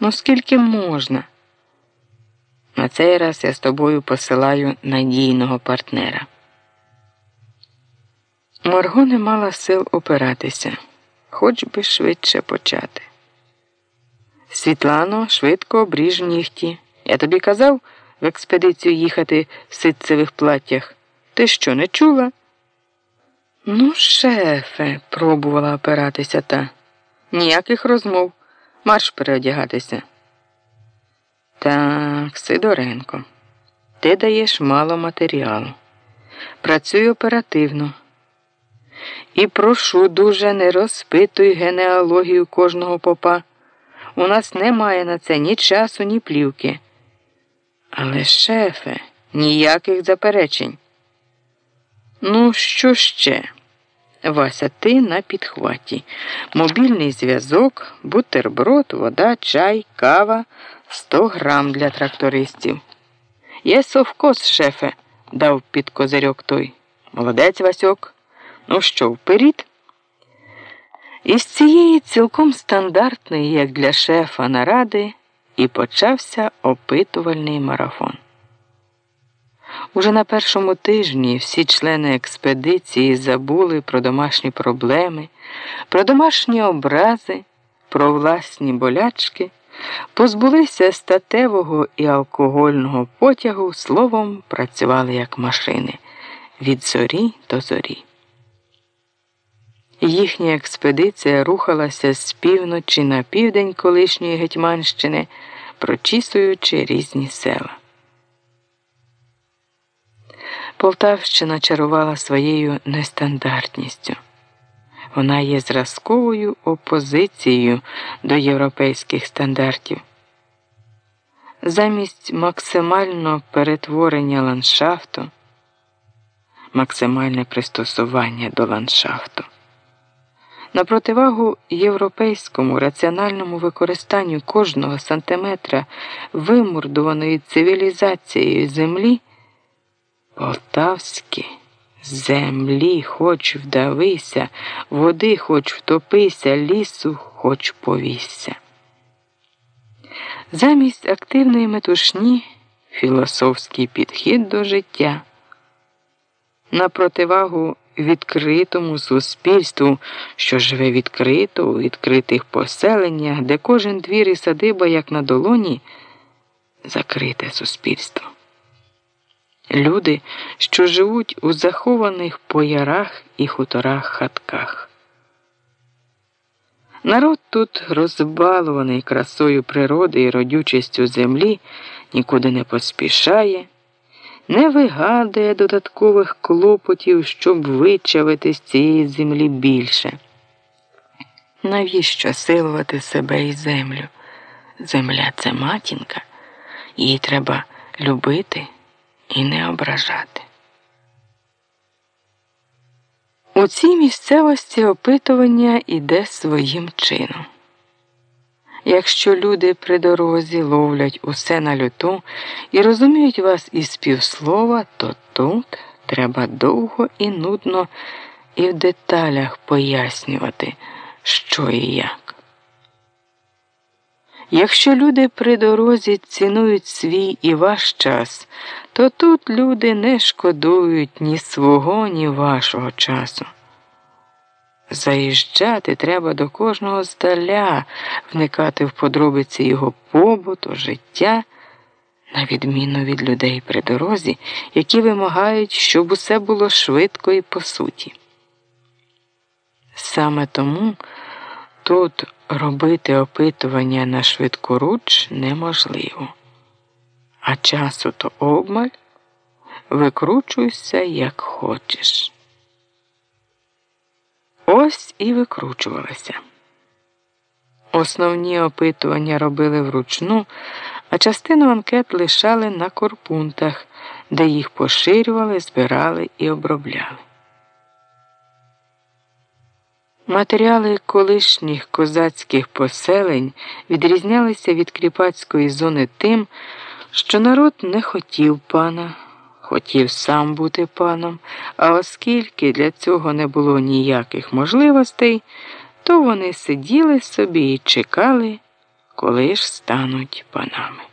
Ну скільки можна? На цей раз я з тобою посилаю надійного партнера. Марго не мала сил опиратися, хоч би швидше почати. Світлано, швидко обріж нігті. Я тобі казав в експедицію їхати в ситцевих платтях. Ти що, не чула? Ну, шефе, пробувала опиратися та. Ніяких розмов. Марш переодягатися. Так, Сидоренко, ти даєш мало матеріалу. Працюй оперативно. І прошу дуже не розпитуй генеалогію кожного попа. У нас немає на це ні часу, ні плівки. Але, шефе, ніяких заперечень. Ну, що ще? Вася, ти на підхваті. Мобільний зв'язок, бутерброд, вода, чай, кава, 100 грам для трактористів. Є совкос, шефе, дав під козирьок той. Молодець Васьок. Ну що, вперід? Із цієї цілком стандартної, як для шефа наради, і почався опитувальний марафон. Уже на першому тижні всі члени експедиції забули про домашні проблеми, про домашні образи, про власні болячки, позбулися статевого і алкогольного потягу, словом, працювали як машини від зорі до зорі. Їхня експедиція рухалася з півночі на південь колишньої Гетьманщини, прочісуючи різні села. Полтавщина чарувала своєю нестандартністю. Вона є зразковою опозицією до європейських стандартів. Замість максимального перетворення ландшафту, максимальне пристосування до ландшафту. На противагу європейському раціональному використанню кожного сантиметра вимурдуваної цивілізацією землі. Полтавські землі, хоч вдавися, води хоч втопися, лісу хоч повісся. Замість активної метушні філософський підхід до життя. На противагу відкритому суспільству, що живе відкрито у відкритих поселеннях, де кожен двір і садиба, як на долоні, закрите суспільство. Люди, що живуть у захованих по ярах і хуторах хатках. Народ тут розбалований красою природи і родючістю землі, нікуди не поспішає, не вигадує додаткових клопотів, щоб вичавити з цієї землі більше. Навіщо силувати себе і землю? Земля це матінка, її треба любити і не ображати. У цій місцевості опитування іде своїм чином. Якщо люди при дорозі ловлять усе на люту і розуміють вас із півслова, то тут треба довго і нудно і в деталях пояснювати, що і як. Якщо люди при дорозі цінують свій і ваш час, то тут люди не шкодують ні свого, ні вашого часу. Заїжджати треба до кожного здаля, вникати в подробиці його побуту, життя, на відміну від людей при дорозі, які вимагають, щоб усе було швидко і по суті. Саме тому тут робити опитування на швидкоруч неможливо, а часу то обмаль, викручуйся як хочеш. Ось і викручувалася. Основні опитування робили вручну, а частину анкет лишали на корпунтах, де їх поширювали, збирали і обробляли. Матеріали колишніх козацьких поселень відрізнялися від кріпацької зони тим, що народ не хотів пана, хотів сам бути паном, а оскільки для цього не було ніяких можливостей, то вони сиділи собі і чекали. коли ж стануть панами.